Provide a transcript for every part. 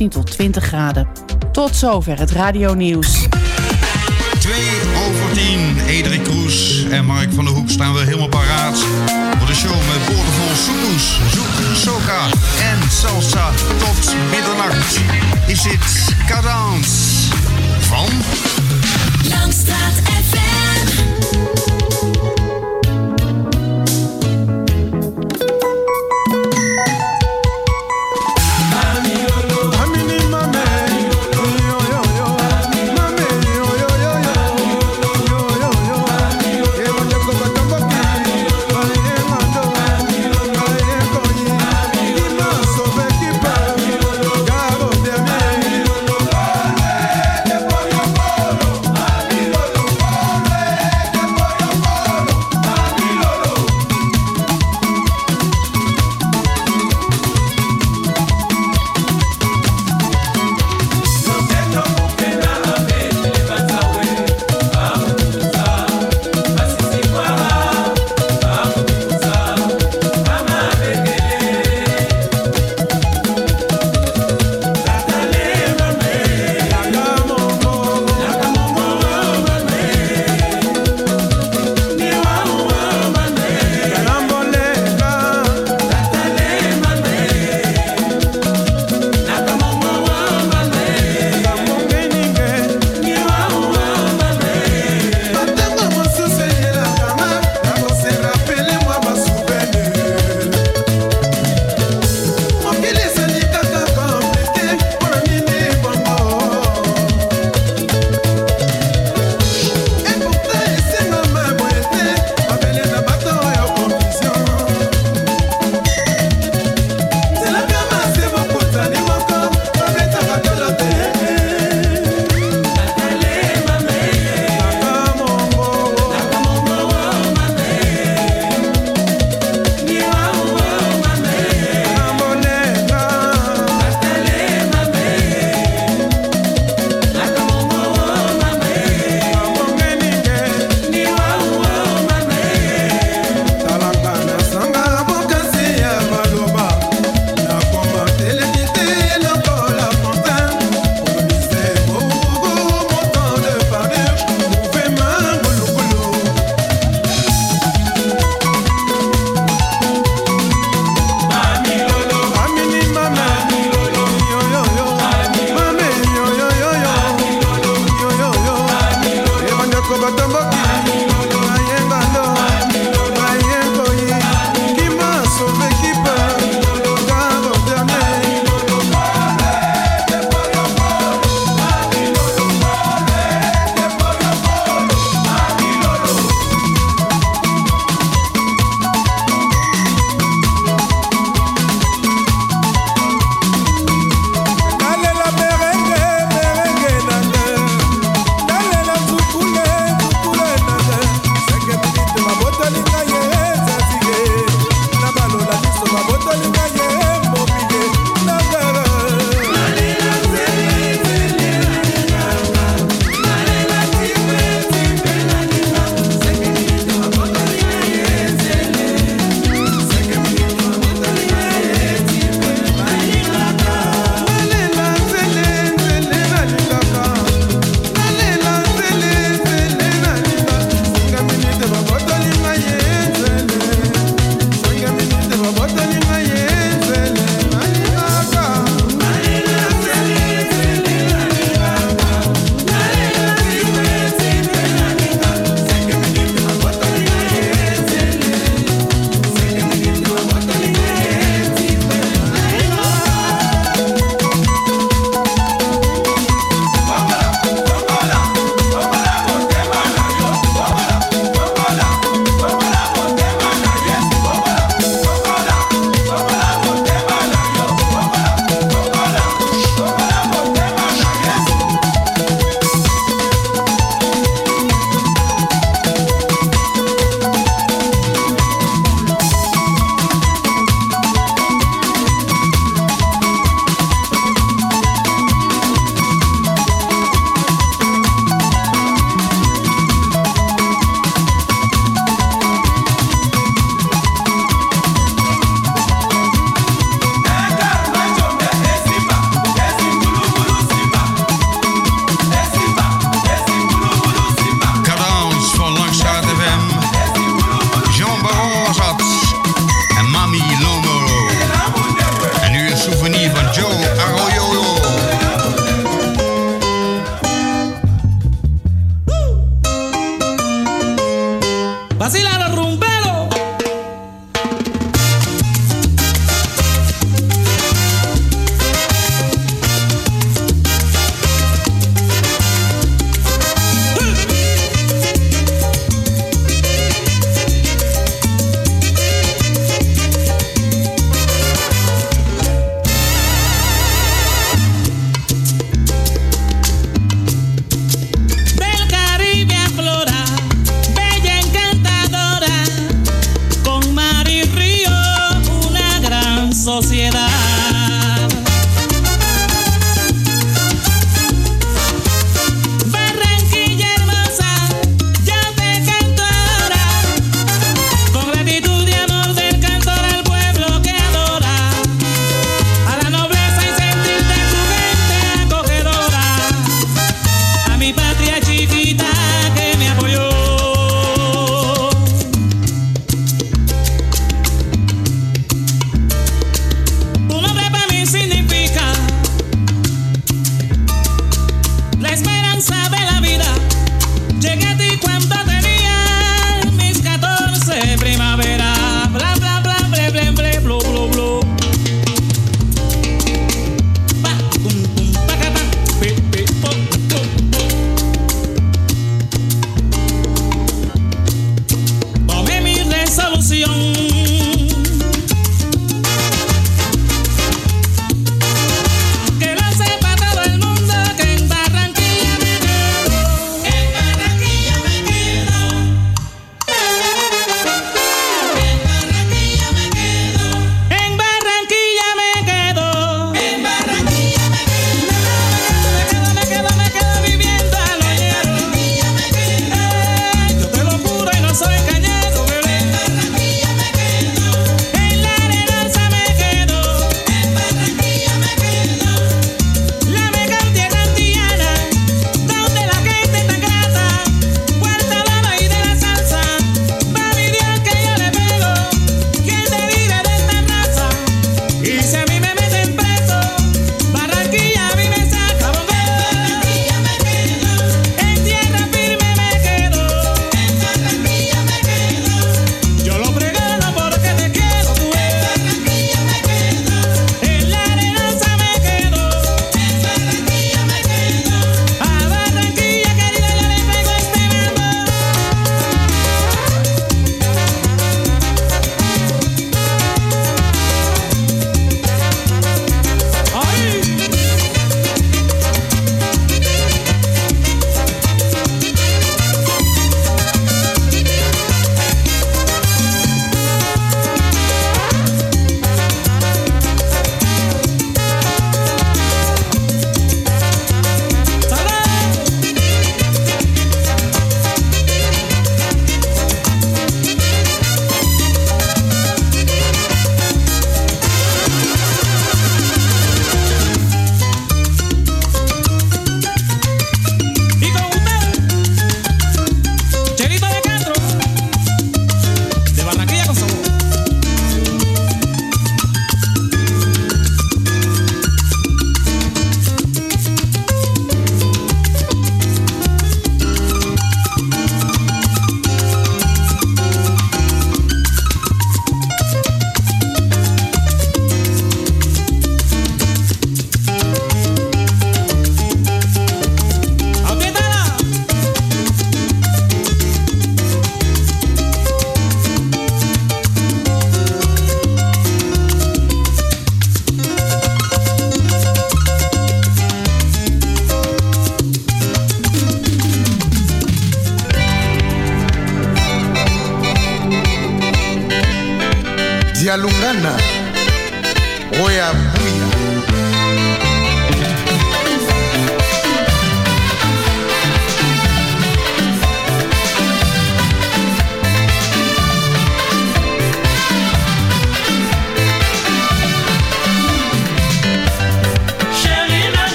15 tot 20 graden. Tot zover het radionieuws. 2 over 10. Edrik Kroes en Mark van der Hoek staan weer helemaal paraat. Voor de show met boordevol soepoes, zoek, soca en salsa tot middernacht. Is dit Cadans van... Langstraat FM.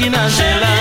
esquina de la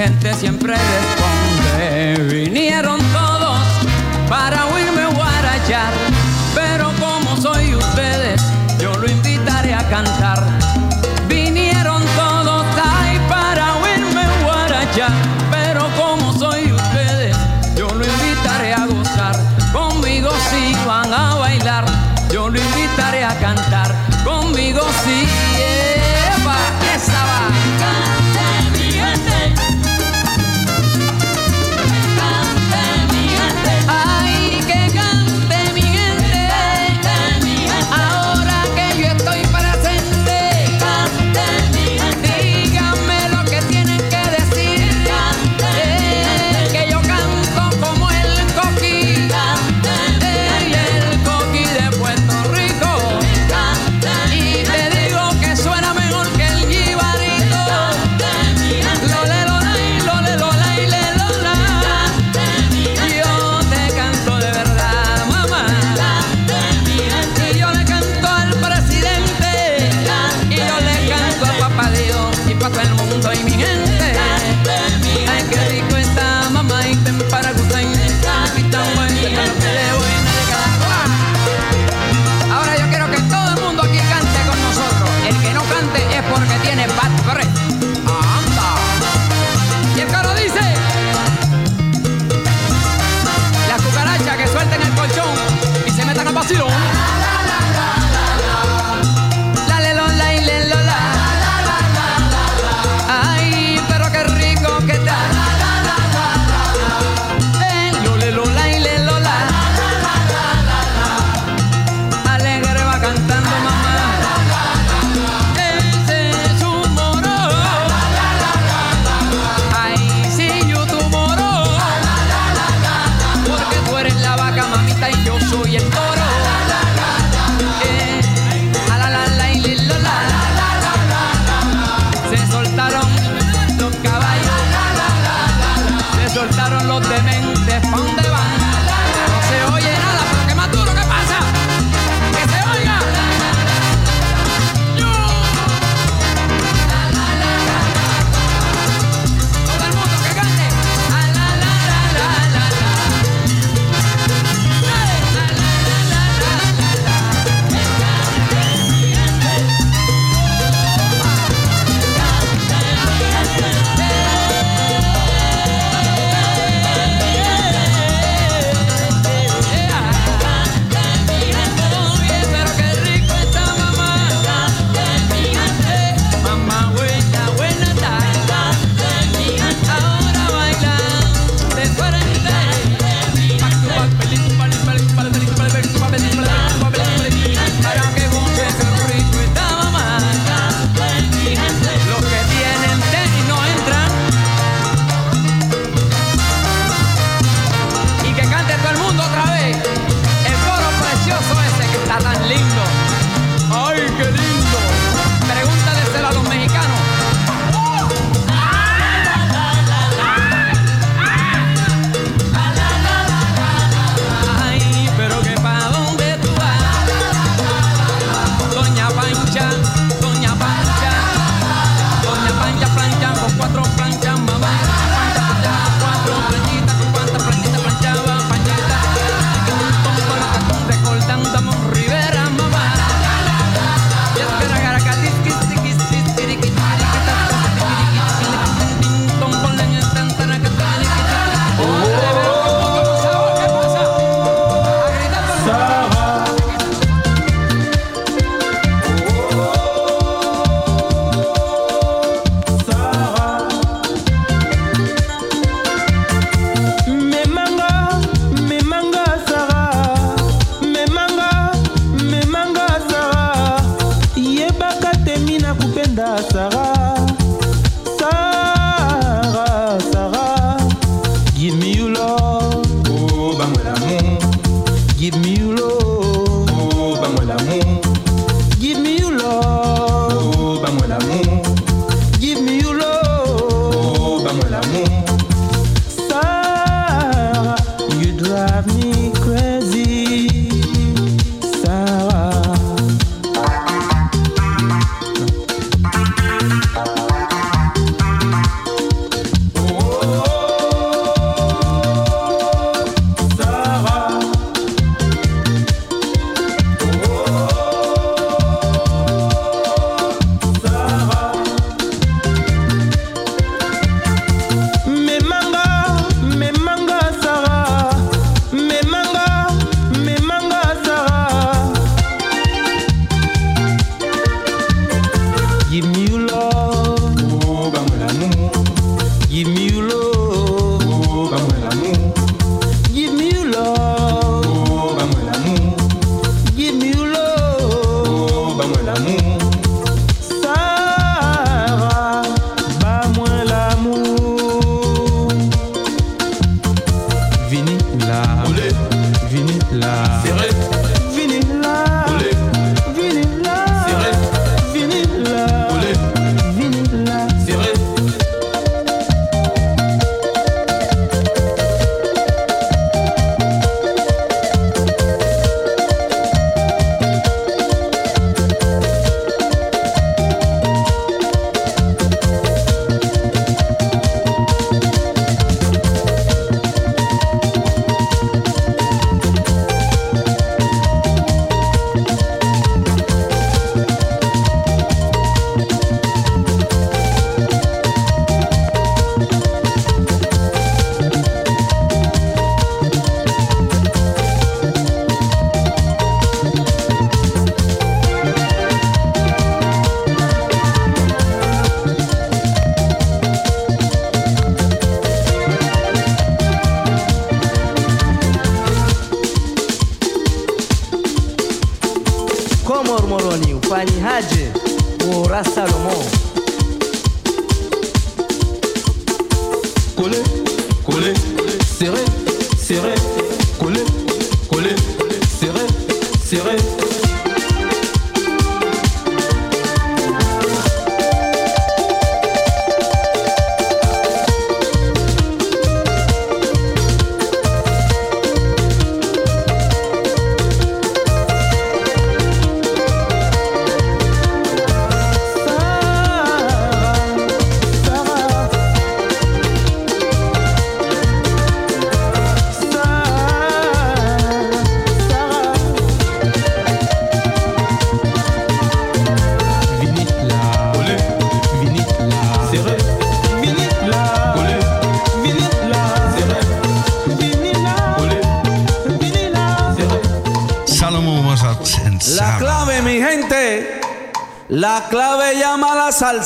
gente siempre.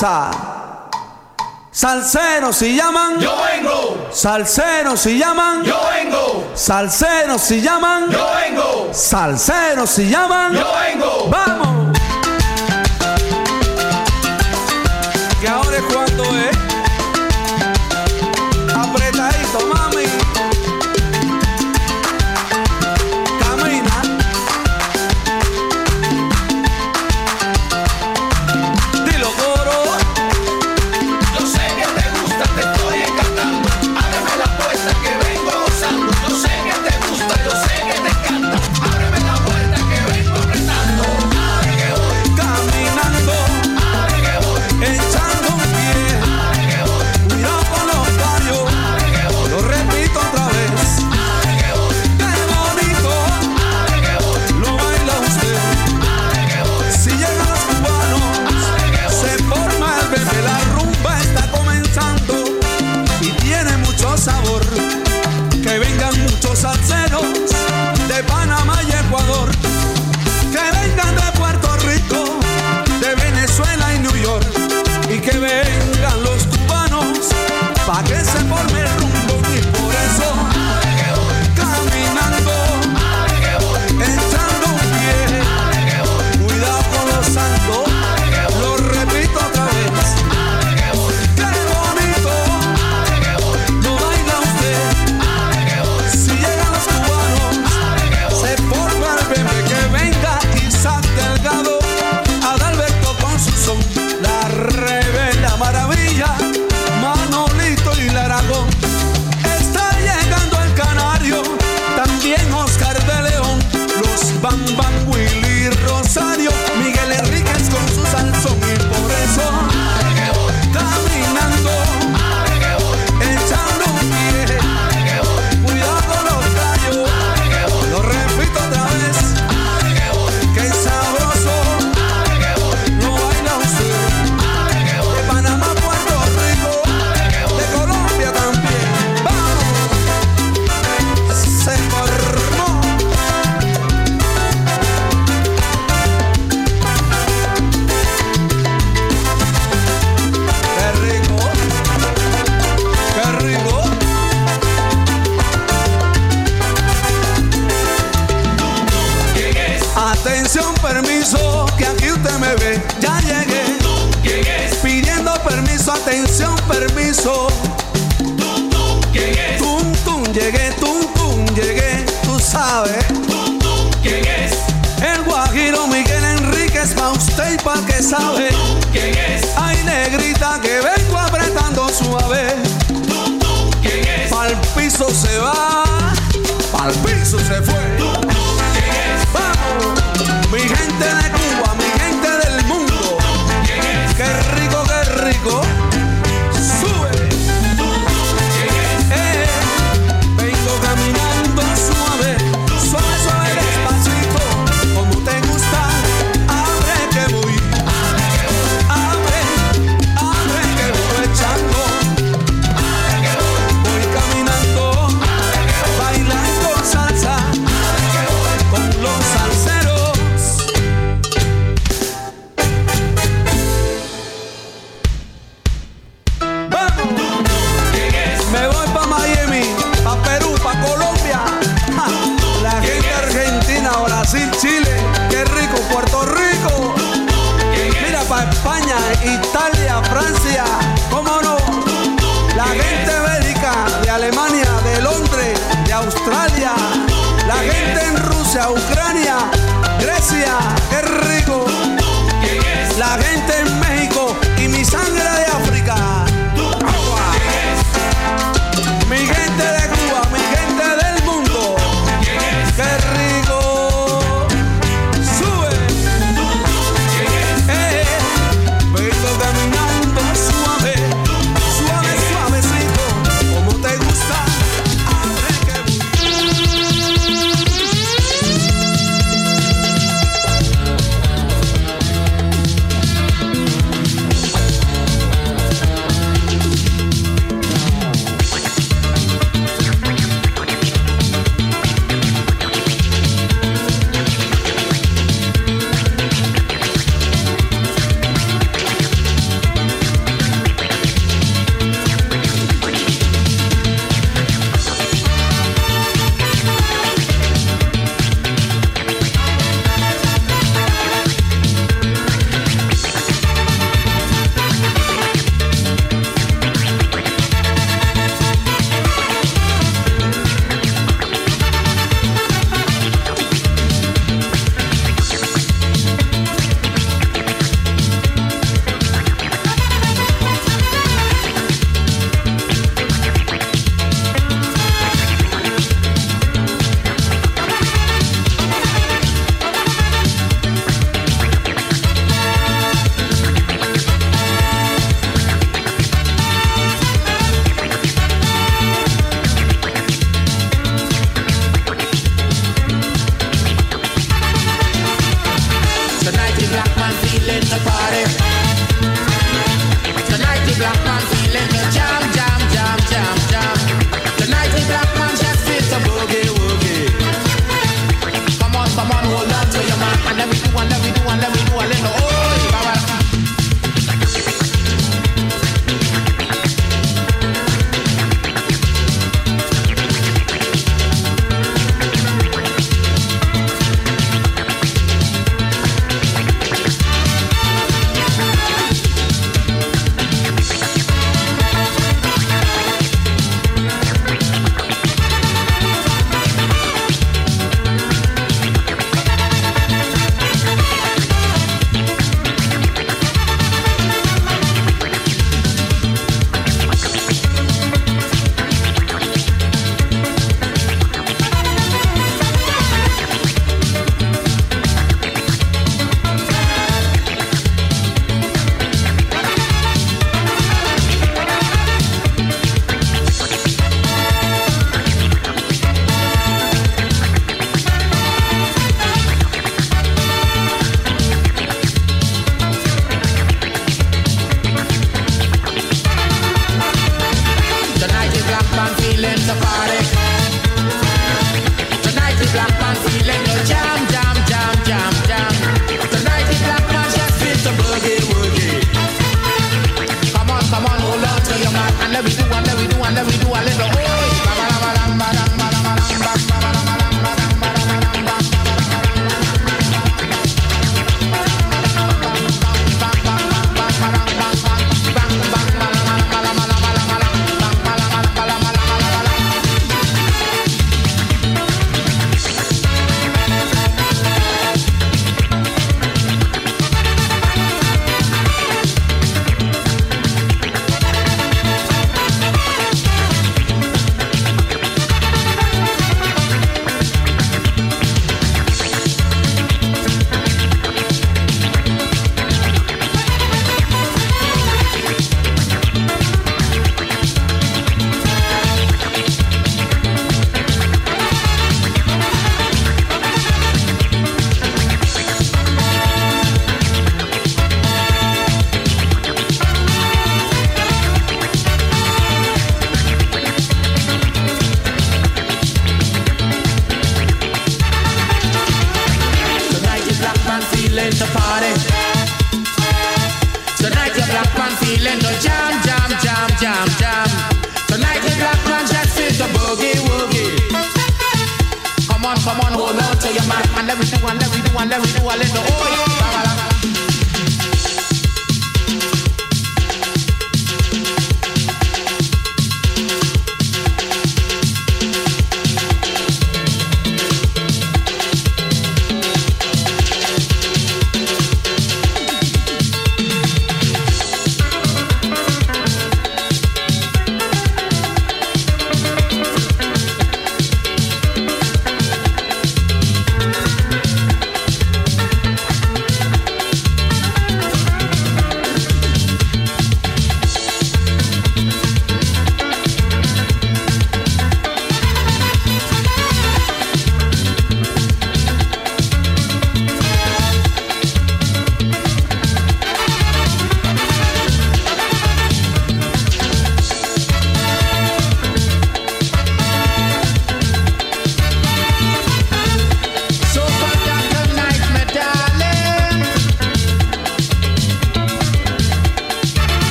casa. Salseros llaman. Yo vengo. Salseros si llaman. Yo vengo. Salseros si llaman. Yo vengo. Salseros si llaman. Yo vengo. Vamos. se fue.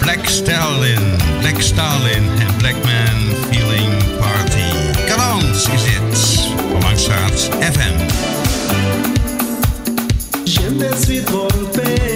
Black Stalin, Black Stalin en Black Man Feeling Party. kalans is dit langs Langstraat FM. Je.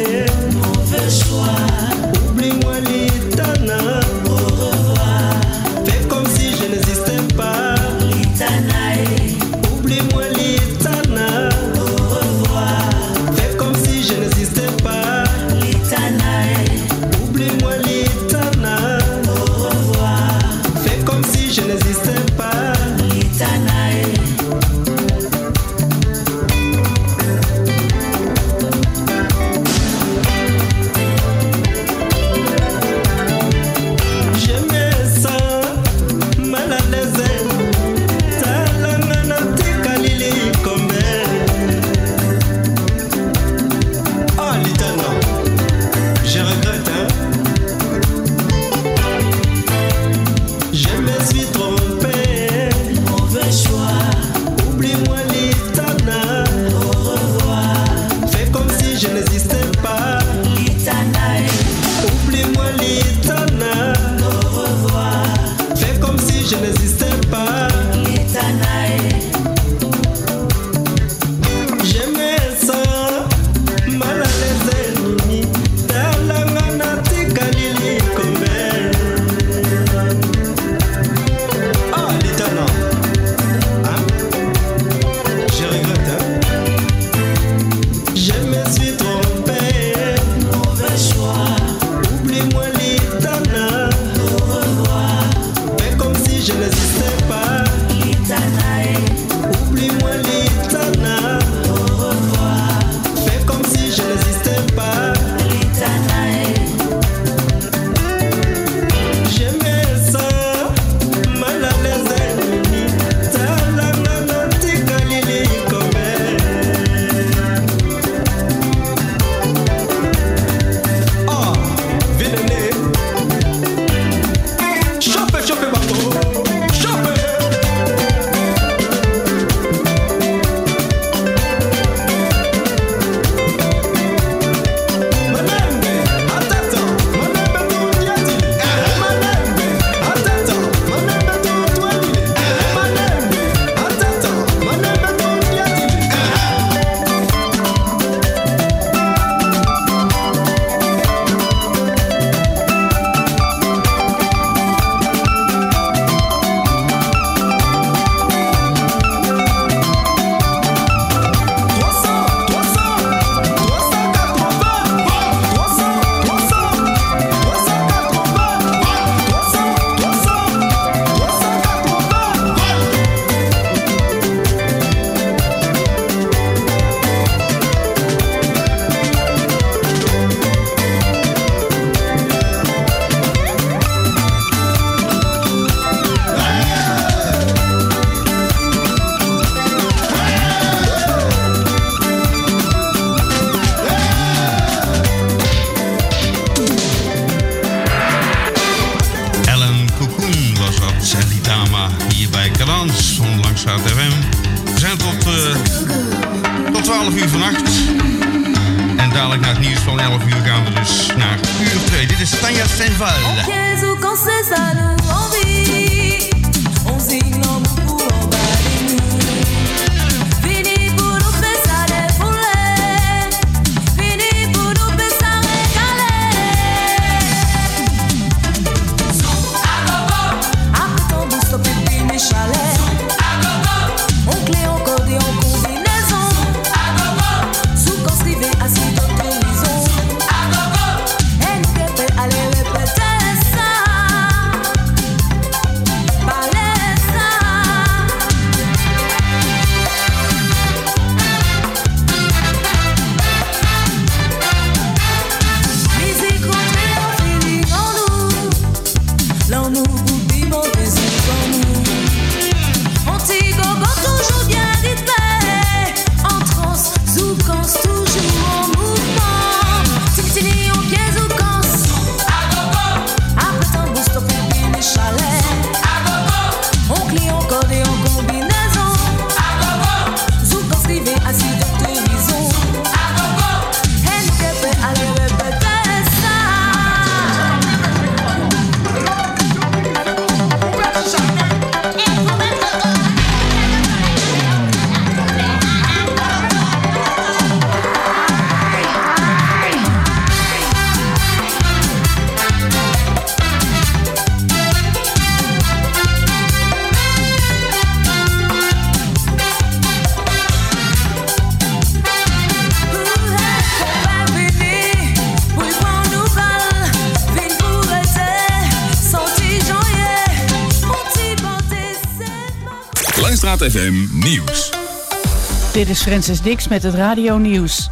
FM. We zijn tot, eh, 12 uur vannacht. En dadelijk naar het nieuws van 11 uur gaan we dus naar uur 2. Dit is Tanja Senval. FM Nieuws. Dit is Francis Dix met het Radio Nieuws.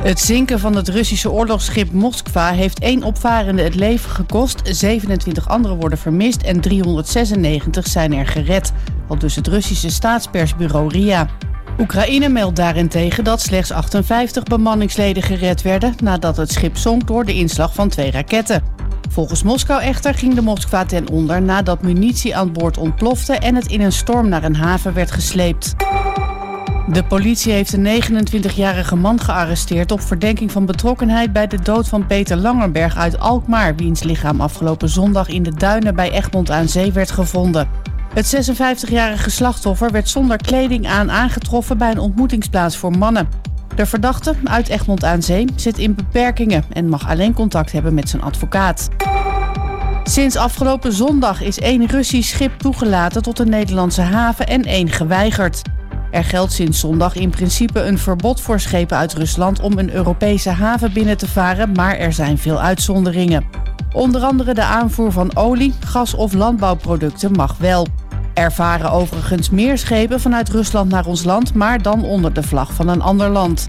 Het zinken van het Russische oorlogsschip Moskva heeft één opvarende het leven gekost. 27 anderen worden vermist en 396 zijn er gered. Al dus het Russische staatspersbureau RIA. Oekraïne meldt daarentegen dat slechts 58 bemanningsleden gered werden nadat het schip zonk door de inslag van twee raketten. Volgens Moskou echter ging de Moskva ten onder nadat munitie aan boord ontplofte en het in een storm naar een haven werd gesleept. De politie heeft een 29-jarige man gearresteerd op verdenking van betrokkenheid bij de dood van Peter Langerberg uit Alkmaar, wiens lichaam afgelopen zondag in de duinen bij Egmond aan Zee werd gevonden. Het 56-jarige slachtoffer werd zonder kleding aan aangetroffen bij een ontmoetingsplaats voor mannen. De verdachte uit Egmond aan Zee zit in beperkingen en mag alleen contact hebben met zijn advocaat. Sinds afgelopen zondag is één Russisch schip toegelaten tot de Nederlandse haven en één geweigerd. Er geldt sinds zondag in principe een verbod voor schepen uit Rusland om een Europese haven binnen te varen, maar er zijn veel uitzonderingen. Onder andere de aanvoer van olie, gas of landbouwproducten mag wel. Er varen overigens meer schepen vanuit Rusland naar ons land, maar dan onder de vlag van een ander land.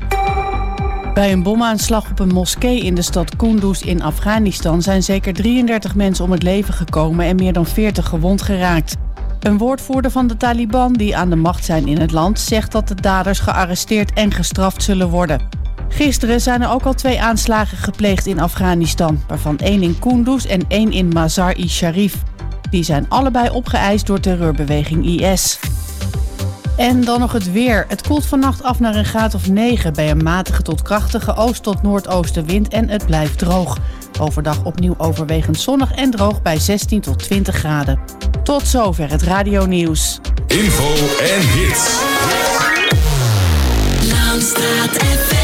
Bij een bomaanslag op een moskee in de stad Kunduz in Afghanistan zijn zeker 33 mensen om het leven gekomen en meer dan 40 gewond geraakt. Een woordvoerder van de Taliban, die aan de macht zijn in het land, zegt dat de daders gearresteerd en gestraft zullen worden. Gisteren zijn er ook al twee aanslagen gepleegd in Afghanistan, waarvan één in Kunduz en één in Mazar-i-Sharif. Die zijn allebei opgeëist door terreurbeweging IS. En dan nog het weer. Het koelt vannacht af naar een graad of 9 bij een matige tot krachtige oost- tot noordoostenwind en het blijft droog. Overdag opnieuw overwegend zonnig en droog bij 16 tot 20 graden. Tot zover het Radio Nieuws. Info en hits. Langstraat FM.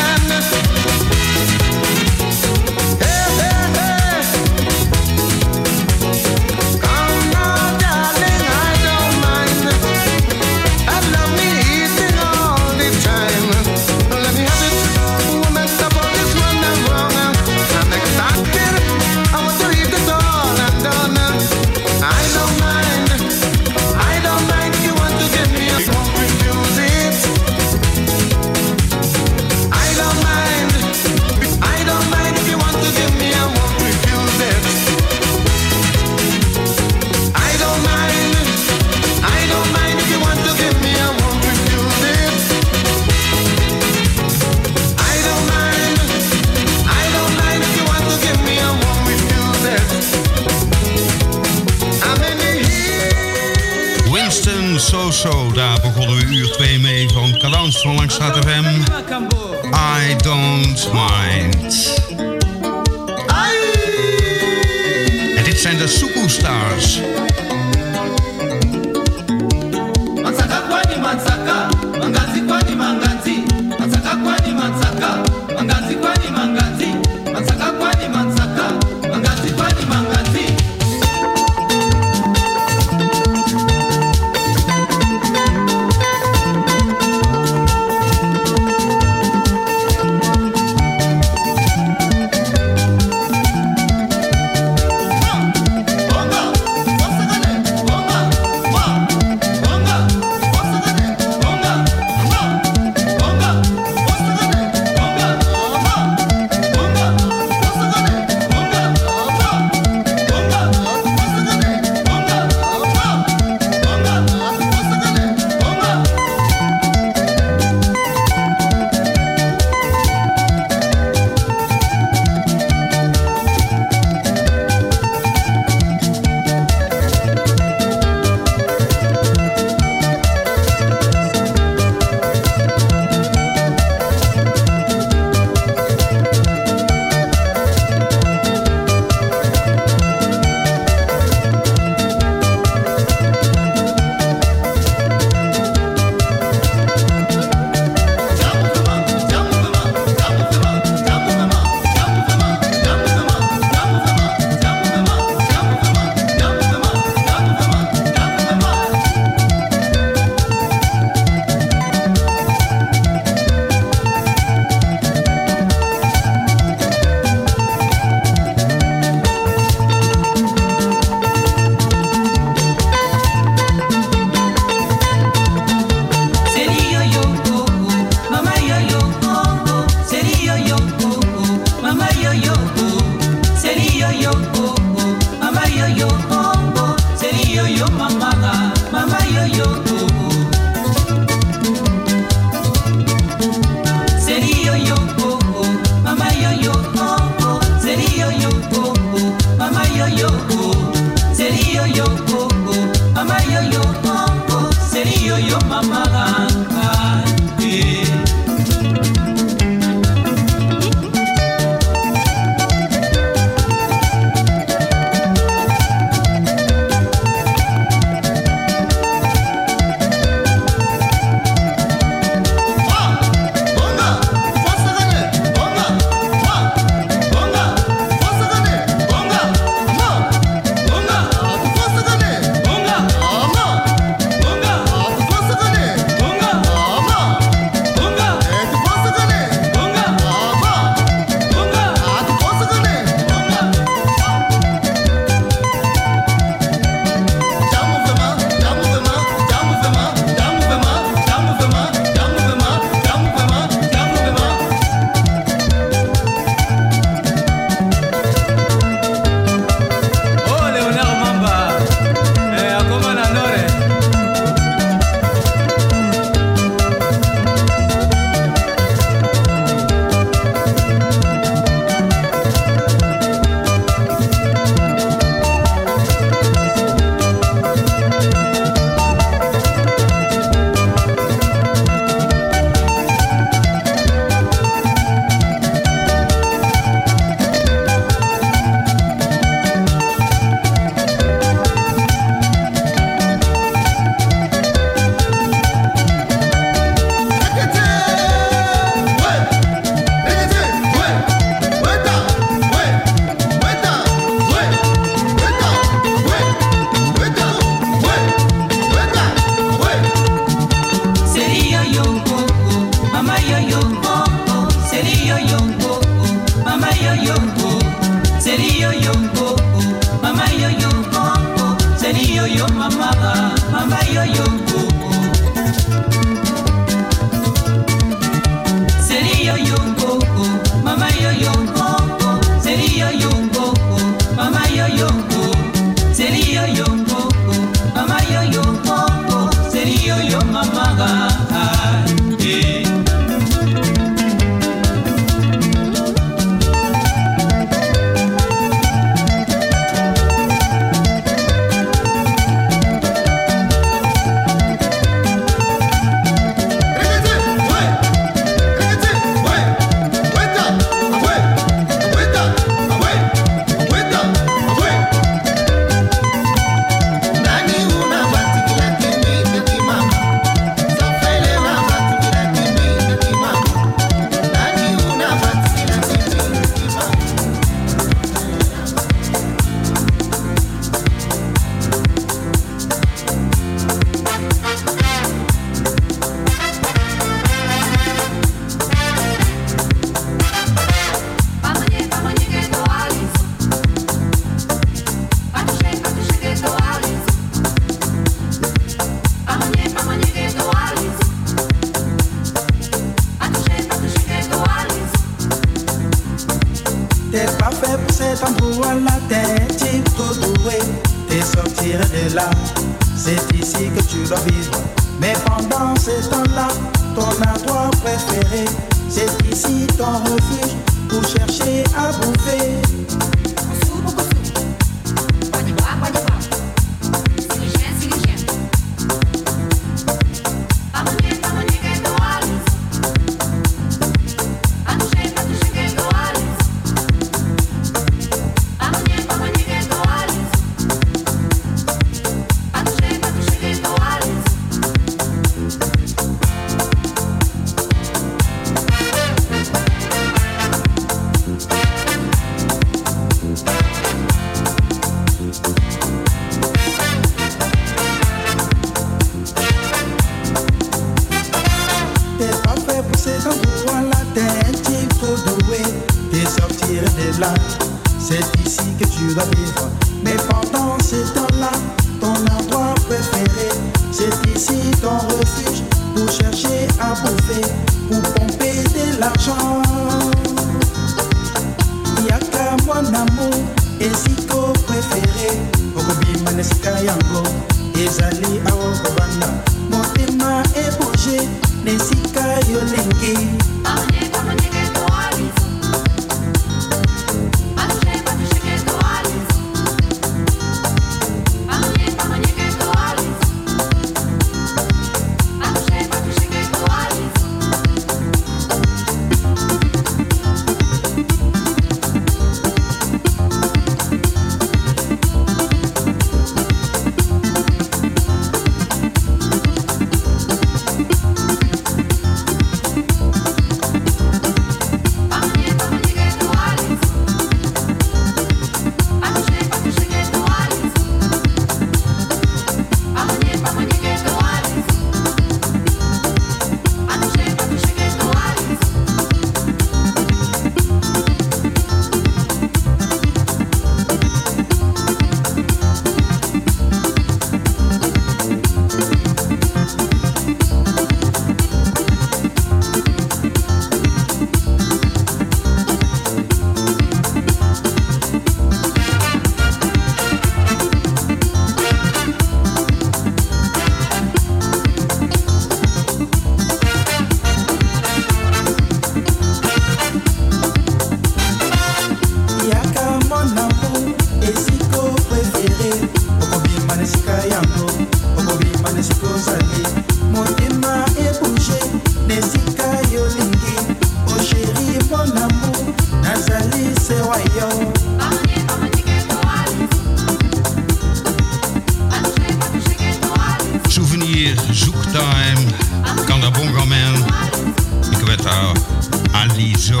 Zo,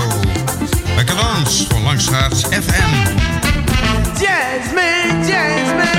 Lekker dans van Langstraat FM. Jasmine, Jasmine.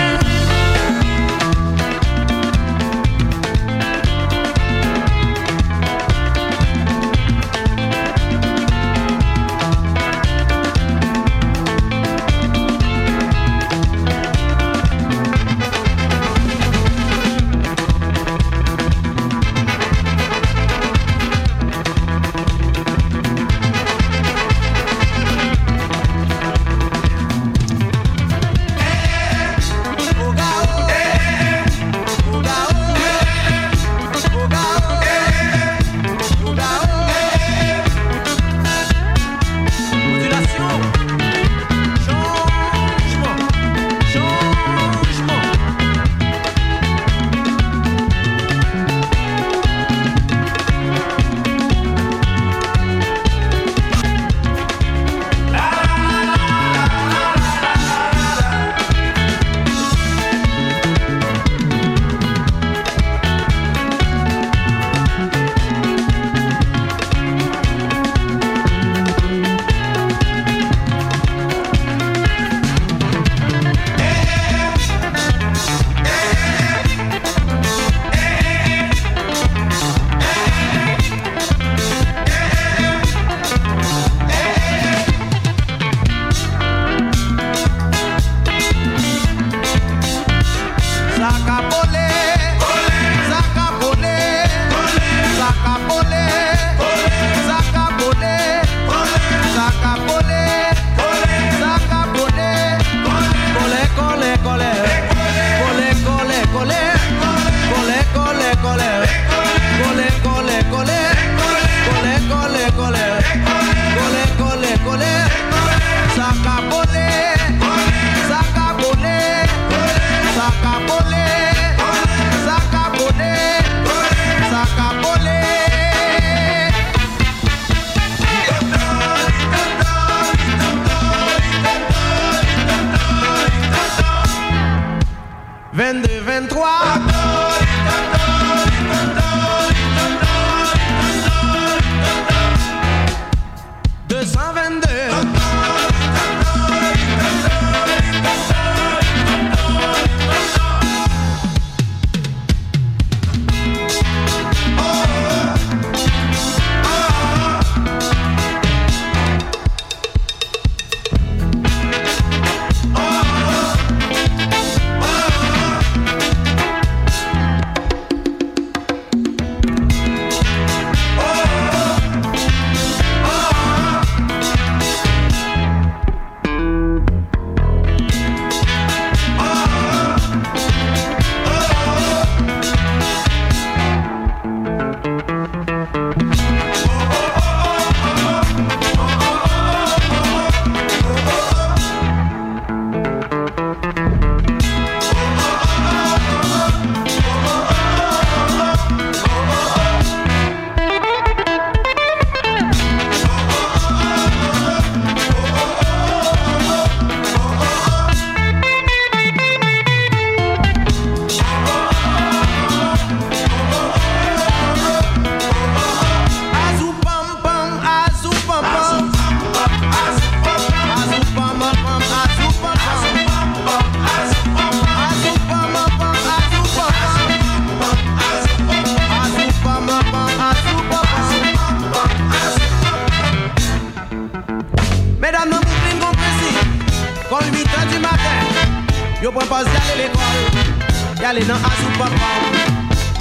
D'aller dans Azou Papa.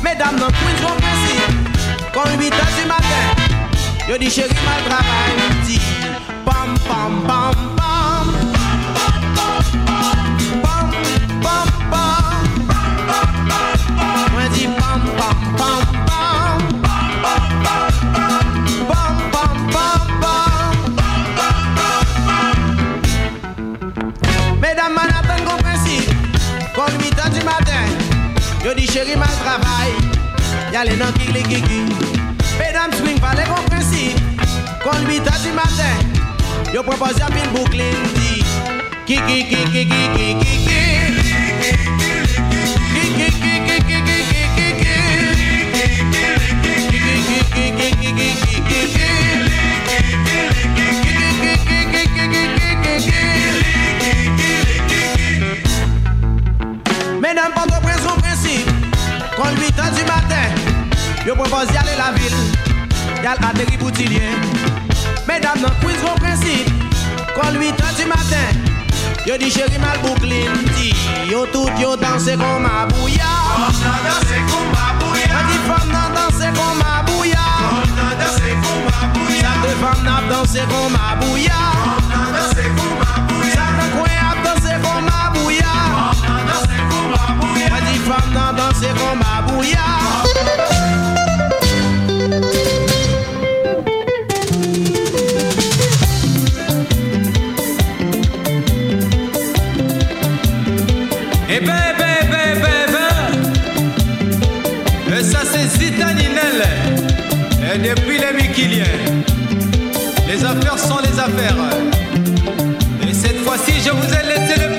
Mesdames, dans Queens, bon principe, comme 8 heures du matin, yo dit chérie, mal travail, Y'a les non qui les guigui. Mesdames, swing par les compréhensibles. Qu'on lui t'a du matin. Yo propose à Brooklyn. Dit. Ki ki. Mesdames, pas de principe, qu'on lui du mal. Yo propose d'y aller la ville. Y'all atterri Boutillier. Mesdames, dans Queens au principe. Quand 8 heures du matin, yo dit chérie mal Brooklyn. Dit yo tout yo danse comme ma bouilla. danse comme ma bouilla. dit femme nan danse comme ma bouilla. danse comme ma bouilla. Ça te femme nan danse comme ma bouilla. danse comme ma bouilla. Ça te coin a danse comme ma bouilla. danse comme ma bouilla. dit femme nan danse comme ma bouilla. Les affaires sont les affaires. Et cette fois-ci, je vous ai laissé le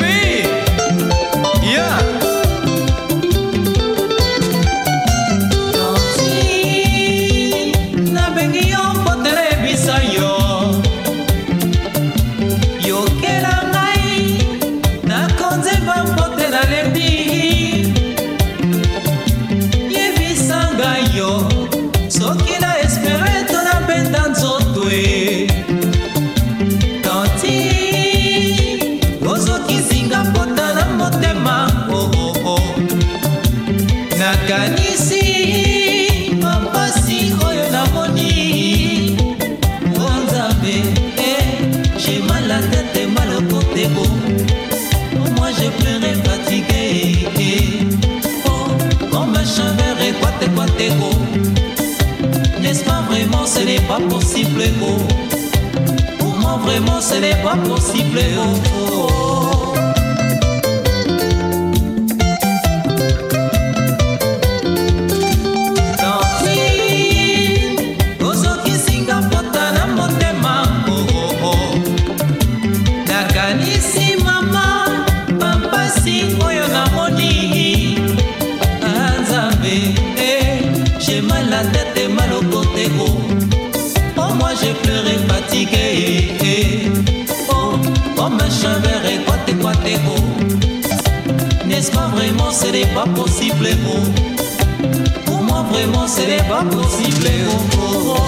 n'allez pas possible. je verrai quoi t'es quoi t'es beau. N'est-ce pas vraiment ce n'est pas possible vous Pour moi vraiment ce n'est pas possible eh. eh. oh, oh, oh.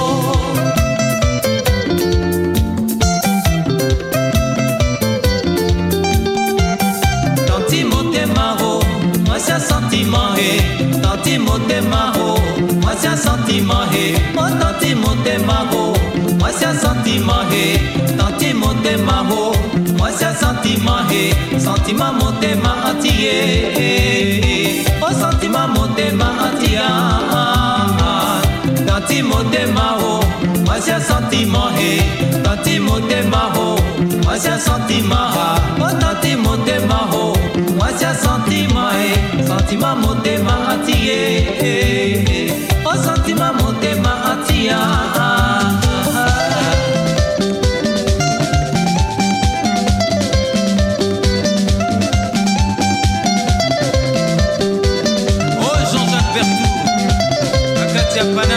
tanti motema ho mwasi ya santima eh. he tanti motema ho mwasi ya santima tanti motema ho sentima he eh. sentima motema antie eh. o oh, sentima motema antia tanti motema oh. o masia sentima he eh. tanti motema oh. o masia sentima o tanti motema o masia sentima he sentima motema antie o sentima motema antia Hapana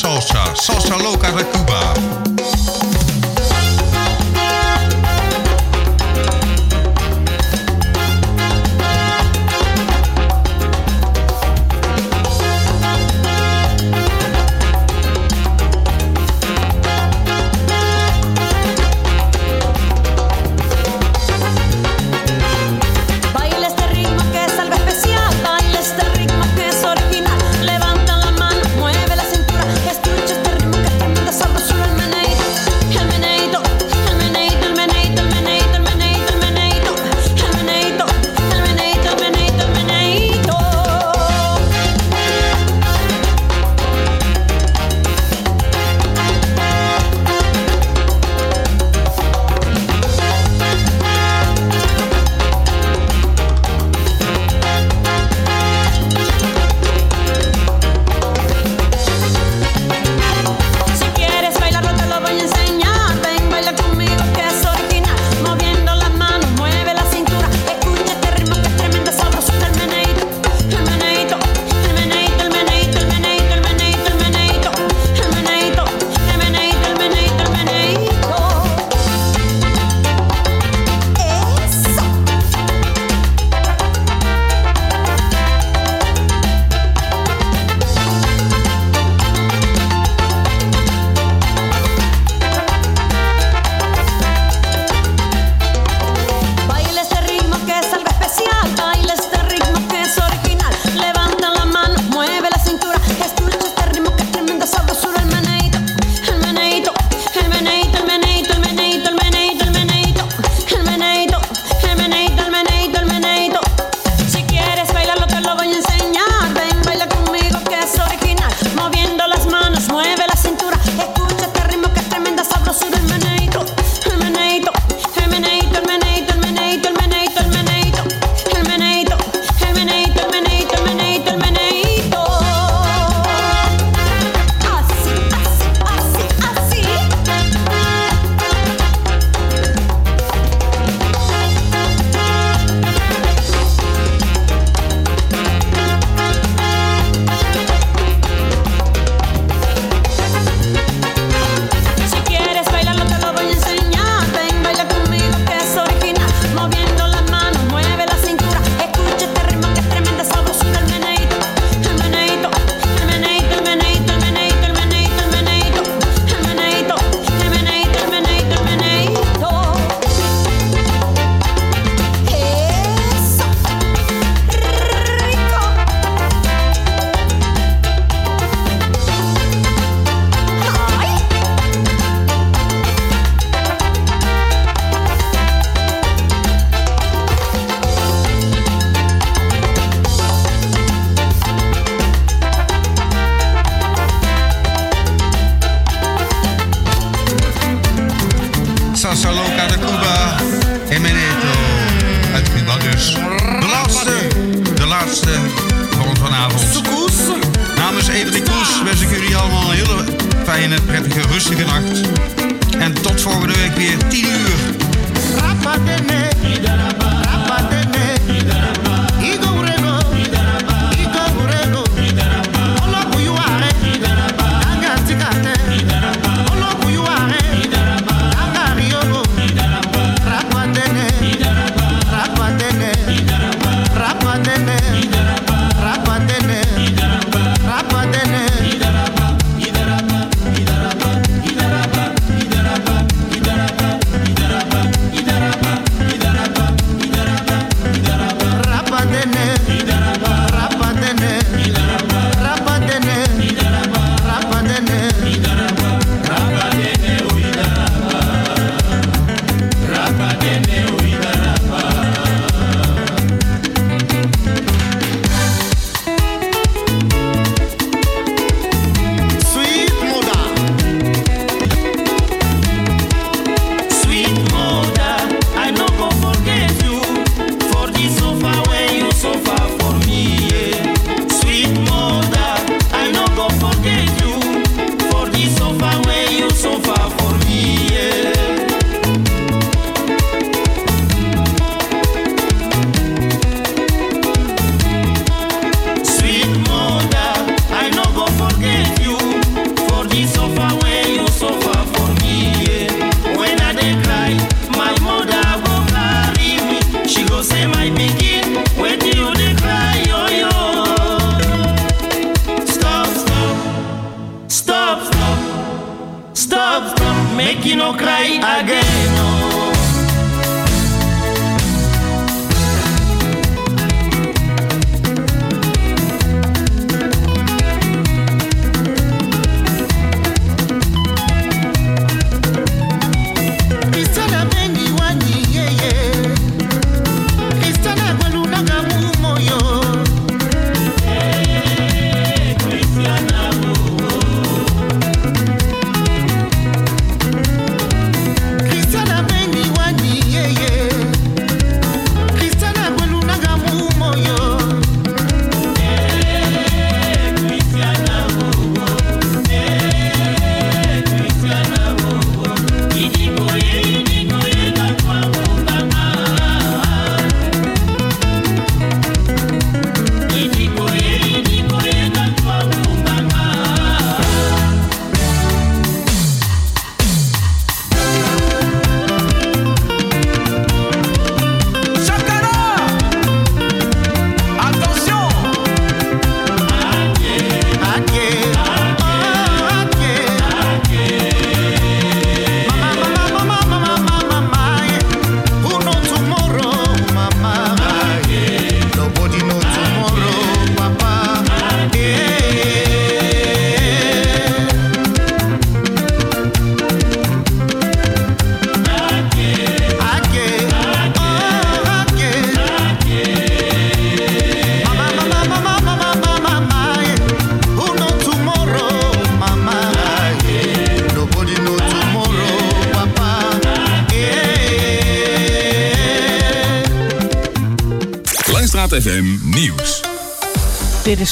salsa. Salsa Loca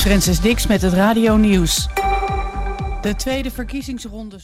Francis Dix met het Radio Nieuws. De tweede verkiezingsronde.